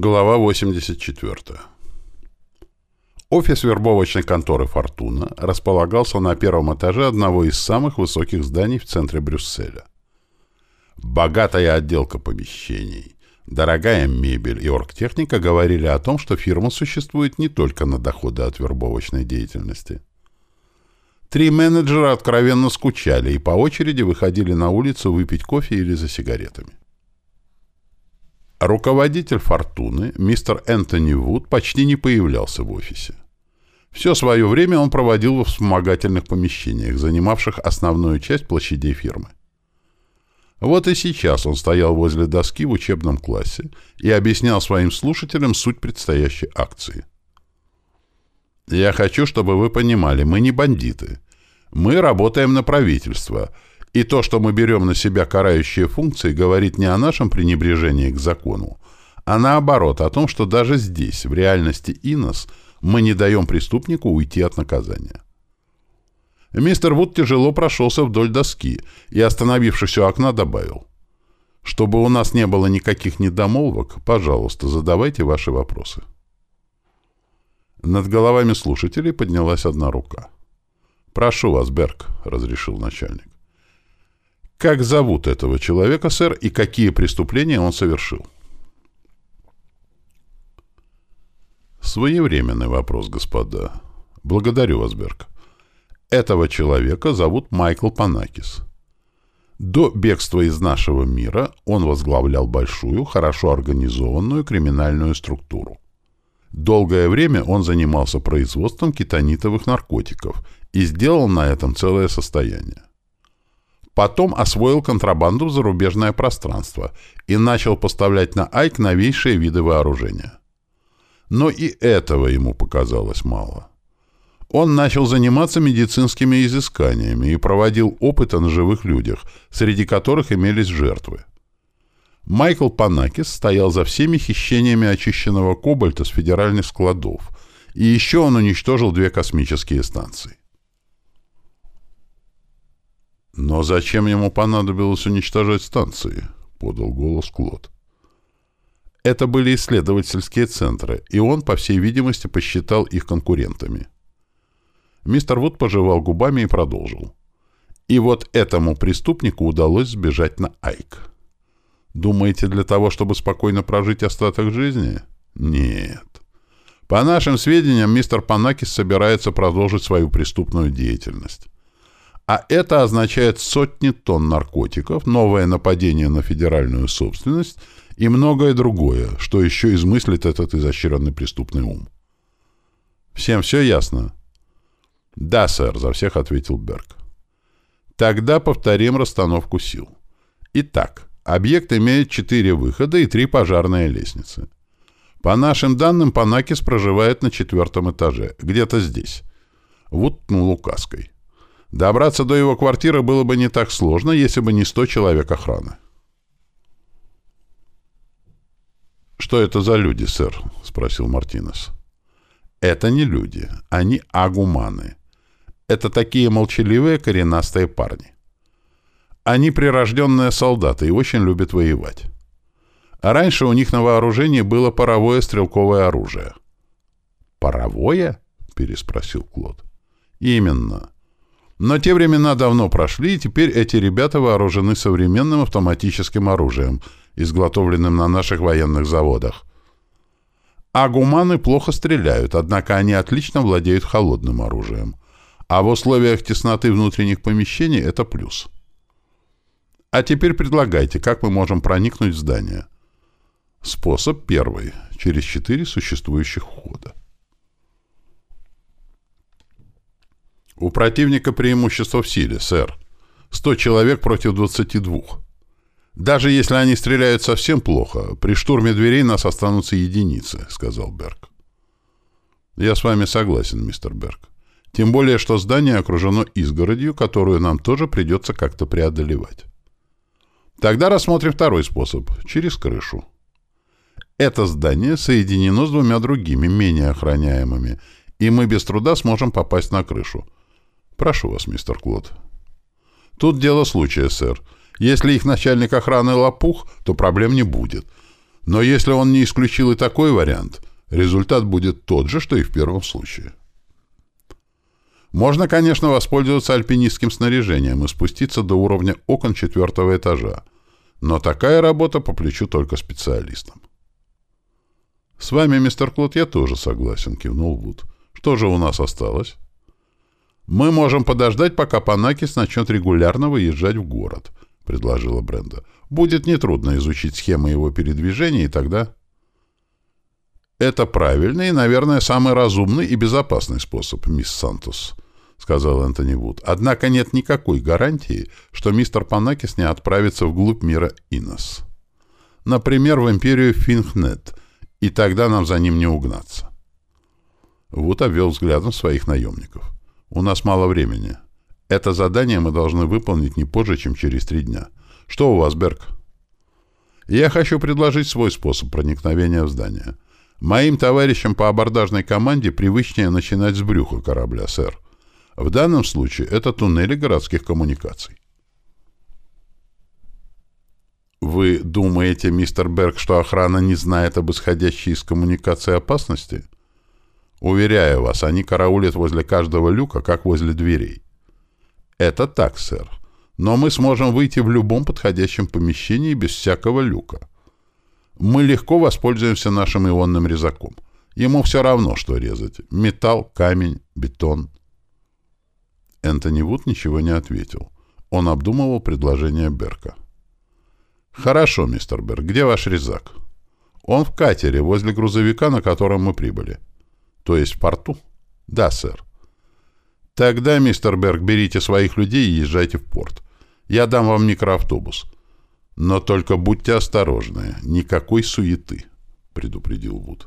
Глава 84. Офис вербовочной конторы «Фортуна» располагался на первом этаже одного из самых высоких зданий в центре Брюсселя. Богатая отделка помещений, дорогая мебель и оргтехника говорили о том, что фирма существует не только на доходы от вербовочной деятельности. Три менеджера откровенно скучали и по очереди выходили на улицу выпить кофе или за сигаретами. Руководитель «Фортуны», мистер Энтони Вуд, почти не появлялся в офисе. Все свое время он проводил во вспомогательных помещениях, занимавших основную часть площадей фирмы. Вот и сейчас он стоял возле доски в учебном классе и объяснял своим слушателям суть предстоящей акции. «Я хочу, чтобы вы понимали, мы не бандиты. Мы работаем на правительство — и то, что мы берем на себя карающие функции, говорит не о нашем пренебрежении к закону, а наоборот, о том, что даже здесь, в реальности Инос, мы не даем преступнику уйти от наказания. Мистер Вуд тяжело прошелся вдоль доски и, остановившись у окна, добавил. «Чтобы у нас не было никаких недомолвок, пожалуйста, задавайте ваши вопросы». Над головами слушателей поднялась одна рука. «Прошу вас, Берг», — разрешил начальник. Как зовут этого человека, сэр, и какие преступления он совершил? Своевременный вопрос, господа. Благодарю вас, Берг. Этого человека зовут Майкл Панакис. До бегства из нашего мира он возглавлял большую, хорошо организованную криминальную структуру. Долгое время он занимался производством кетонитовых наркотиков и сделал на этом целое состояние. Потом освоил контрабанду в зарубежное пространство и начал поставлять на Айк новейшие виды вооружения. Но и этого ему показалось мало. Он начал заниматься медицинскими изысканиями и проводил опыты на живых людях, среди которых имелись жертвы. Майкл Панакис стоял за всеми хищениями очищенного кобальта с федеральных складов, и еще он уничтожил две космические станции. «Но зачем ему понадобилось уничтожать станции?» — подал голос Клод. Это были исследовательские центры, и он, по всей видимости, посчитал их конкурентами. Мистер Вуд пожевал губами и продолжил. И вот этому преступнику удалось сбежать на Айк. Думаете, для того, чтобы спокойно прожить остаток жизни? Нет. По нашим сведениям, мистер Панакис собирается продолжить свою преступную деятельность. А это означает сотни тонн наркотиков, новое нападение на федеральную собственность и многое другое, что еще измыслит этот изощренный преступный ум. Всем все ясно? Да, сэр, за всех ответил Берг. Тогда повторим расстановку сил. Итак, объект имеет четыре выхода и три пожарные лестницы. По нашим данным, Панакис проживает на четвертом этаже, где-то здесь. Вот ткнул указкой. Добраться до его квартиры было бы не так сложно, если бы не сто человек охраны. «Что это за люди, сэр?» — спросил Мартинес. «Это не люди. Они агуманы. Это такие молчаливые коренастые парни. Они прирожденные солдаты и очень любят воевать. А раньше у них на вооружении было паровое стрелковое оружие». «Паровое?» — переспросил Клод. «Именно. Но те времена давно прошли, и теперь эти ребята вооружены современным автоматическим оружием, изготовленным на наших военных заводах. А гуманы плохо стреляют, однако они отлично владеют холодным оружием. А в условиях тесноты внутренних помещений это плюс. А теперь предлагайте, как мы можем проникнуть в здание. Способ первый. Через четыре существующих входа. У противника преимущество в силе, сэр. Сто человек против двадцати двух. Даже если они стреляют совсем плохо, при штурме дверей нас останутся единицы, сказал Берг. Я с вами согласен, мистер Берг. Тем более, что здание окружено изгородью, которую нам тоже придется как-то преодолевать. Тогда рассмотрим второй способ — через крышу. Это здание соединено с двумя другими, менее охраняемыми, и мы без труда сможем попасть на крышу. Прошу вас, мистер Клод. Тут дело случая, сэр. Если их начальник охраны лопух, то проблем не будет. Но если он не исключил и такой вариант, результат будет тот же, что и в первом случае. Можно, конечно, воспользоваться альпинистским снаряжением и спуститься до уровня окон четвертого этажа, но такая работа по плечу только специалистам. «С вами, мистер Клод, я тоже согласен», — кивнул Вуд. «Что же у нас осталось?» «Мы можем подождать, пока Панакис начнет регулярно выезжать в город», — предложила Бренда. «Будет нетрудно изучить схемы его передвижения, и тогда...» «Это правильный и, наверное, самый разумный и безопасный способ, мисс Сантос», — сказал Энтони Вуд. «Однако нет никакой гарантии, что мистер Панакис не отправится вглубь мира Инос. Например, в империю Финхнет, и тогда нам за ним не угнаться». Вуд обвел взглядом своих наемников. «У нас мало времени. Это задание мы должны выполнить не позже, чем через три дня. Что у вас, Берг?» «Я хочу предложить свой способ проникновения в здание». Моим товарищам по абордажной команде привычнее начинать с брюха корабля, сэр. В данном случае это туннели городских коммуникаций. Вы думаете, мистер Берг, что охрана не знает об исходящей из коммуникации опасности? Уверяю вас, они караулят возле каждого люка, как возле дверей. Это так, сэр. Но мы сможем выйти в любом подходящем помещении без всякого люка мы легко воспользуемся нашим ионным резаком. Ему все равно, что резать. Металл, камень, бетон. Энтони Вуд ничего не ответил. Он обдумывал предложение Берка. «Хорошо, мистер Берк, где ваш резак?» «Он в катере, возле грузовика, на котором мы прибыли». «То есть в порту?» «Да, сэр». «Тогда, мистер Берг, берите своих людей и езжайте в порт. Я дам вам микроавтобус. Но только будьте осторожны, никакой суеты, предупредил Вуд.